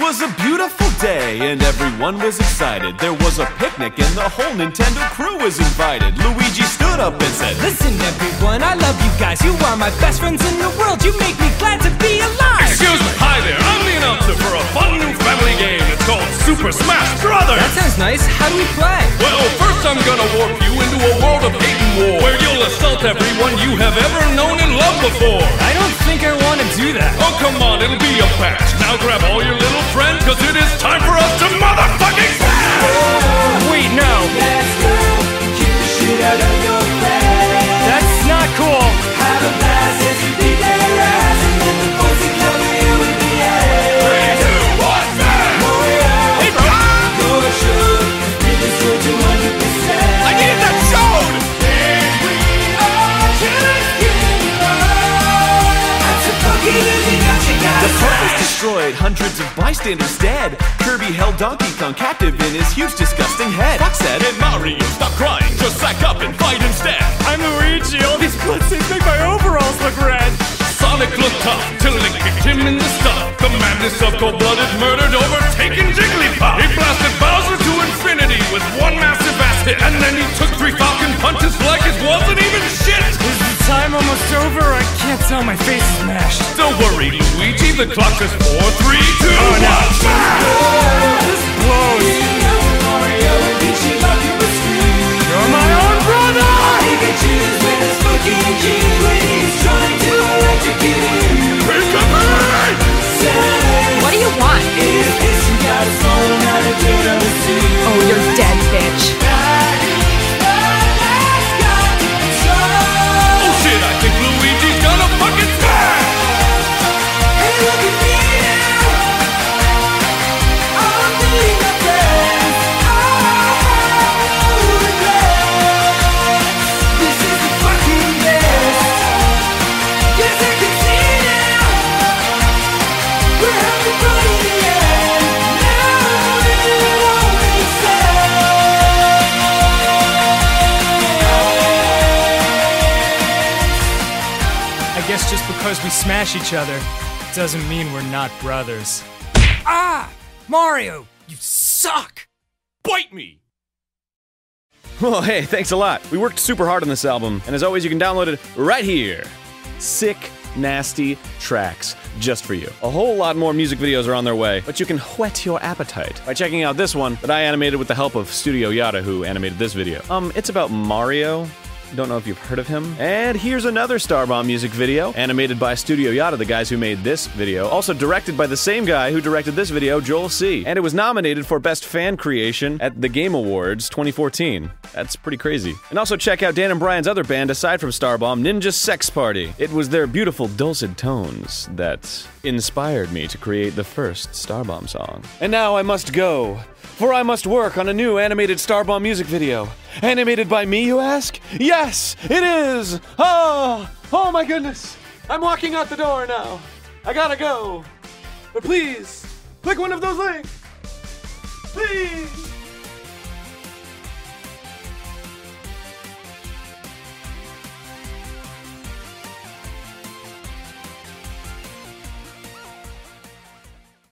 was a beautiful day and everyone was excited. There was a picnic and the whole Nintendo crew was invited. Luigi stood up and said, Listen, everyone, I love you guys. You are my best friends in the world. You make me glad to be alive. Excuse me, hi there. I'm the announcer for a fun new family game. It's called Super Smash Brothers. That sounds nice. How do we play? Well, first I'm gonna warp you into a world of hate and war, where you'll assault everyone you have ever known and loved before. I don't think I want to do that. Oh, come on, it'll be a patch. Now grab hundreds of bystanders dead. Kirby held Donkey Kong captive in his huge, disgusting head. Fox said, Hey Mario, kicked him in the stomach. The madness of cold-blooded murdered overtaken Jigglypuff. He blasted Bowser to infinity with one massive ass hit, and then he took three Falcon punches like it wasn't even shit. Is the time almost over? I can't tell. My face is mashed. Don't worry, Luigi. The clock says four, three, two, I guess just because we smash each other doesn't mean we're not brothers. Ah! Mario, you suck! Bite me. Well, hey, thanks a lot. We worked super hard on this album, and as always, you can download it right here. Sick, nasty tracks just for you. A whole lot more music videos are on their way, but you can whet your appetite by checking out this one that I animated with the help of Studio Yotta, who animated this video. Um, it's about Mario. Don't know if you've heard of him. And here's another Starbomb music video, animated by Studio Yotta, the guys who made this video. Also directed by the same guy who directed this video, Joel C. And it was nominated for Best Fan Creation at the Game Awards 2014. That's pretty crazy. And also check out Dan and Brian's other band aside from Starbomb, Ninja Sex Party. It was their beautiful dulcet tones that inspired me to create the first Starbomb song. And now I must go, for I must work on a new animated Starbomb music video. Animated by me, you ask? Yes, it is! Oh, oh my goodness! I'm walking out the door now. I gotta go. But please, click one of those links. Please!